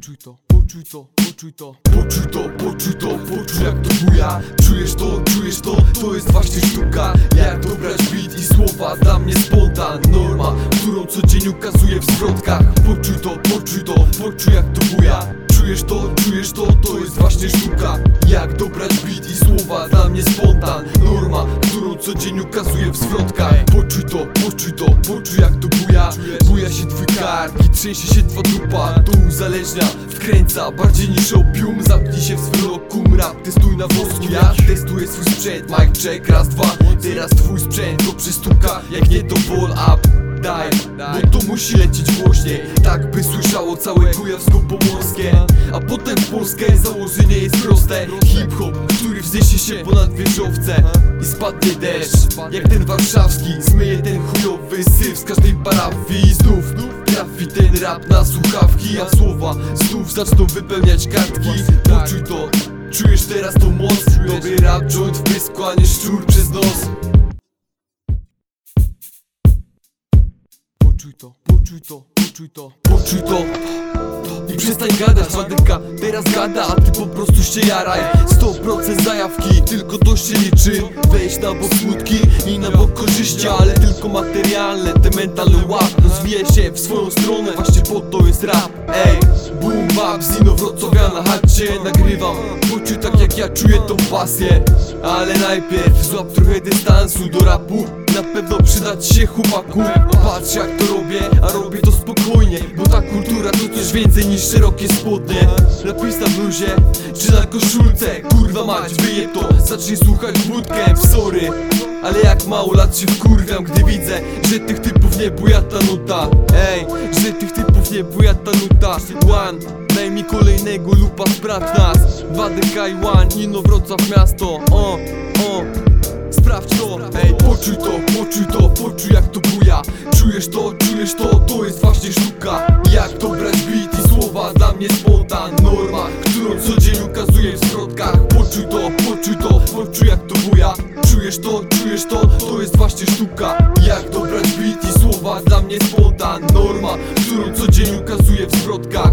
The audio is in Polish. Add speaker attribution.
Speaker 1: Poczuj to, poczuj to, poczuj to. Poczuj to, poczuj to, poczuj jak to buja Czujesz to, czujesz to, to jest właśnie sztuka. Jak dobrać beat i słowa, dla mnie spontan. Norma, którą co dzień ukazuję w zwrotkach. Poczuj to, poczuj to, poczuj jak to buja Czujesz to, czujesz to, to jest właśnie sztuka. Jak dobrać beat i słowa, dla mnie spontan. Norma, którą co dzień ukazuję w zwrotkach. Poczuj to, poczuj to, poczuj jak to buja. Buja się twój kark i trzęsie się twa dupa. To uzależnia, wkręca bardziej niż opium. Zamknij się w swym lokum, rap testuj na wosku Ja testuję swój sprzęt, mic check, raz, dwa. Teraz twój sprzęt go przystuka, jak nie to ball up Daj, bo to musi lecieć głośniej. Tak by słyszało całe kujawsko-pomorskie A potem w Polskę założenie jest proste. Hip-hop, który wzniesie się ponad wieżowce I spadnie deszcz, jak ten warszawski Zmyje ten chujowy syf z każdej parafii znów trafi ten rap na słuchawki A słowa znów zaczną wypełniać kartki. Poczuj to, czujesz teraz to moc. Dobry rap, joint w pysku, a nie szczur przez nos. Poczuj to, poczuj to, poczuj to Poczuj to i przestań gadać, madyka teraz gada, a ty po prostu się jaraj. 100% zajawki, tylko to się liczy. Weź na bok smutki i na bok korzyści Ale tylko materialne, te mentalne łap. Rozwija się w swoją stronę, właśnie po to jest rap. Ej, boom bap, Zino Wrocławia na chacie Nagrywam, poczuj tak jak ja czuję tą pasję Ale najpierw złap trochę dystansu do rapu na pewno przydać się chłopaku. Patrz jak to robię, a robię to spokojnie Bo ta kultura to coś więcej niż szerokie spodnie. Napis na bluzie, czy na koszulce? Kurwa mać, wyje to, zacznij słuchać budkę Sorry, ale jak mało lat się wkurwiam Gdy widzę, że tych typów nie buja ta nuta. Ej, że tych typów nie buja ta nuta. One, daj mi kolejnego lupa, sprawdź nas. 2DK i One, Ino Wrocław miasto. O Sprawdź to, ej, poczuj to, poczuj to, poczuj jak to buja. Czujesz to, czujesz to, to jest właśnie sztuka. Jak to brać beat i słowa, dla mnie spontan norma Którą codziennie ukazuję w środkach. Poczuj to, poczuj to, poczuj jak to buja. Czujesz to, czujesz to, to jest właśnie sztuka. Jak to brać beat i słowa, dla mnie spontan norma Którą codziennie ukazuję w środkach.